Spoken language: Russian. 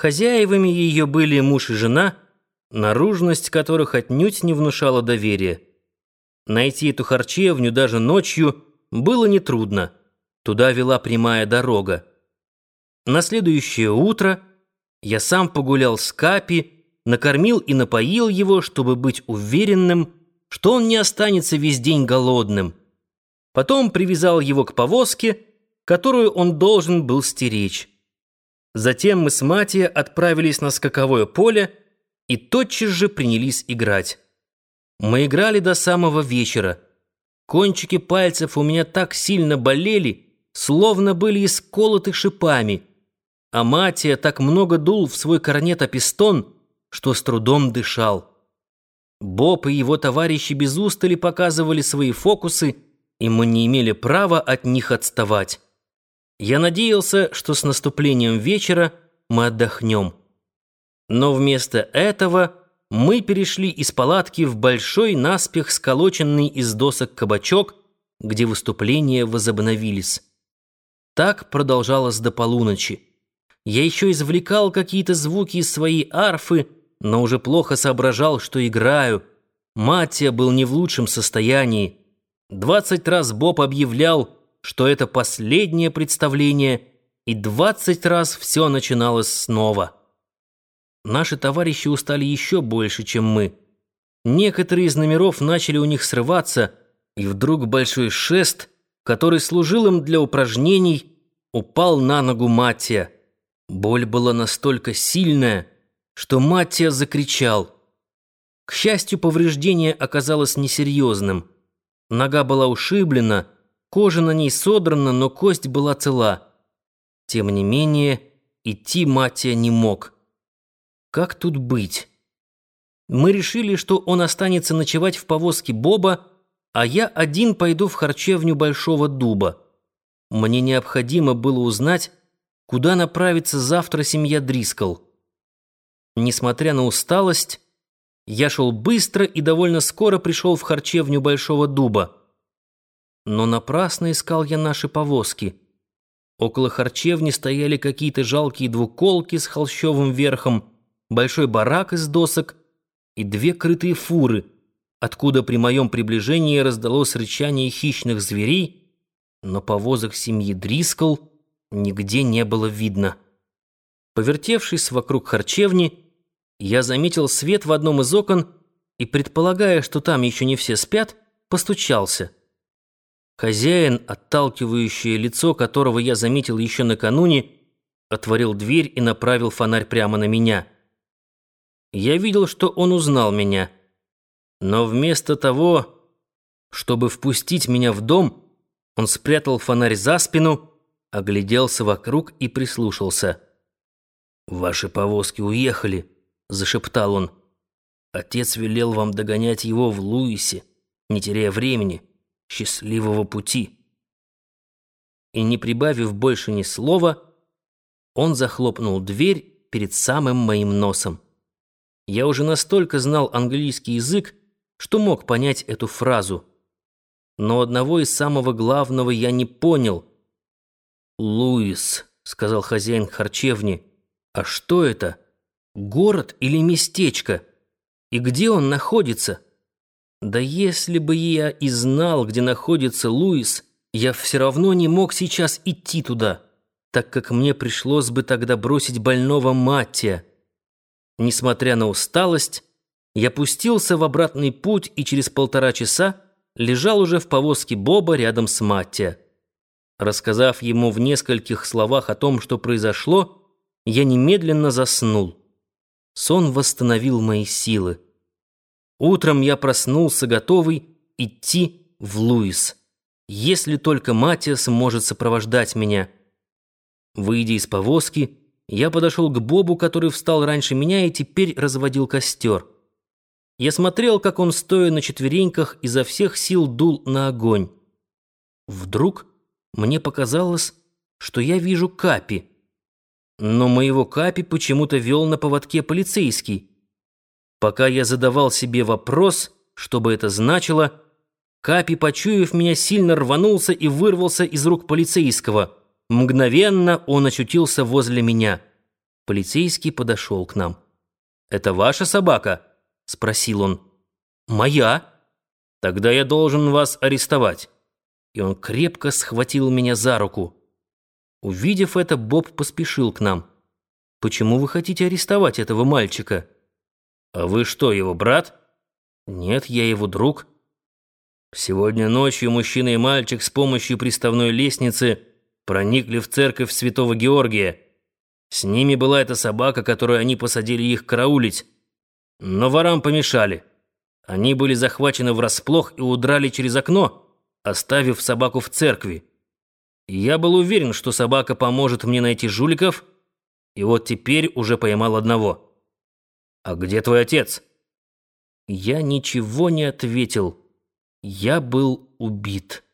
Хозяевами ее были муж и жена, наружность которых отнюдь не внушала доверия. Найти эту харчевню даже ночью было нетрудно. Туда вела прямая дорога. На следующее утро я сам погулял с Капи, накормил и напоил его, чтобы быть уверенным, что он не останется весь день голодным. Потом привязал его к повозке, которую он должен был стеречь. Затем мы с Матией отправились на скаковое поле и тотчас же принялись играть. Мы играли до самого вечера. Кончики пальцев у меня так сильно болели, словно были исколоты шипами, а Матия так много дул в свой корнет-апистон, что с трудом дышал. Боб и его товарищи без устали показывали свои фокусы, и мы не имели права от них отставать. Я надеялся, что с наступлением вечера мы отдохнем. Но вместо этого мы перешли из палатки в большой наспех сколоченный из досок кабачок, где выступления возобновились. Так продолжалось до полуночи. Я еще извлекал какие-то звуки из своей арфы, но уже плохо соображал, что играю. Матья был не в лучшем состоянии. Двадцать раз Боб объявлял, что это последнее представление, и двадцать раз все начиналось снова. Наши товарищи устали еще больше, чем мы. Некоторые из номеров начали у них срываться, и вдруг большой шест, который служил им для упражнений, упал на ногу Матия. Боль была настолько сильная, что Матия закричал. К счастью, повреждение оказалось несерьезным. Нога была ушиблена, Кожа на ней содрана, но кость была цела. Тем не менее, идти Матия не мог. Как тут быть? Мы решили, что он останется ночевать в повозке Боба, а я один пойду в харчевню Большого Дуба. Мне необходимо было узнать, куда направится завтра семья Дрискл. Несмотря на усталость, я шел быстро и довольно скоро пришел в харчевню Большого Дуба. Но напрасно искал я наши повозки. Около харчевни стояли какие-то жалкие двуколки с холщовым верхом, большой барак из досок и две крытые фуры, откуда при моем приближении раздалось рычание хищных зверей, но повозок семьи Дрискл нигде не было видно. Повертевшись вокруг харчевни, я заметил свет в одном из окон и, предполагая, что там еще не все спят, постучался — Хозяин, отталкивающее лицо которого я заметил еще накануне, отворил дверь и направил фонарь прямо на меня. Я видел, что он узнал меня. Но вместо того, чтобы впустить меня в дом, он спрятал фонарь за спину, огляделся вокруг и прислушался. «Ваши повозки уехали», — зашептал он. «Отец велел вам догонять его в Луисе, не теряя времени». Счастливого пути!» И не прибавив больше ни слова, он захлопнул дверь перед самым моим носом. Я уже настолько знал английский язык, что мог понять эту фразу. Но одного из самого главного я не понял. «Луис», — сказал хозяин харчевни, — «а что это? Город или местечко? И где он находится?» Да если бы я и знал, где находится Луис, я все равно не мог сейчас идти туда, так как мне пришлось бы тогда бросить больного Маттия. Несмотря на усталость, я пустился в обратный путь и через полтора часа лежал уже в повозке Боба рядом с Маттия. Рассказав ему в нескольких словах о том, что произошло, я немедленно заснул. Сон восстановил мои силы. Утром я проснулся, готовый идти в Луис, если только Матиас может сопровождать меня. Выйдя из повозки, я подошел к Бобу, который встал раньше меня и теперь разводил костер. Я смотрел, как он, стоя на четвереньках, изо всех сил дул на огонь. Вдруг мне показалось, что я вижу Капи. Но моего Капи почему-то вел на поводке полицейский. Пока я задавал себе вопрос, что бы это значило, Капи, почуяв меня, сильно рванулся и вырвался из рук полицейского. Мгновенно он очутился возле меня. Полицейский подошел к нам. «Это ваша собака?» — спросил он. «Моя?» «Тогда я должен вас арестовать». И он крепко схватил меня за руку. Увидев это, Боб поспешил к нам. «Почему вы хотите арестовать этого мальчика?» «А вы что, его брат?» «Нет, я его друг». Сегодня ночью мужчина и мальчик с помощью приставной лестницы проникли в церковь святого Георгия. С ними была эта собака, которую они посадили их караулить. Но ворам помешали. Они были захвачены врасплох и удрали через окно, оставив собаку в церкви. Я был уверен, что собака поможет мне найти жуликов, и вот теперь уже поймал одного. «А где твой отец?» Я ничего не ответил. Я был убит.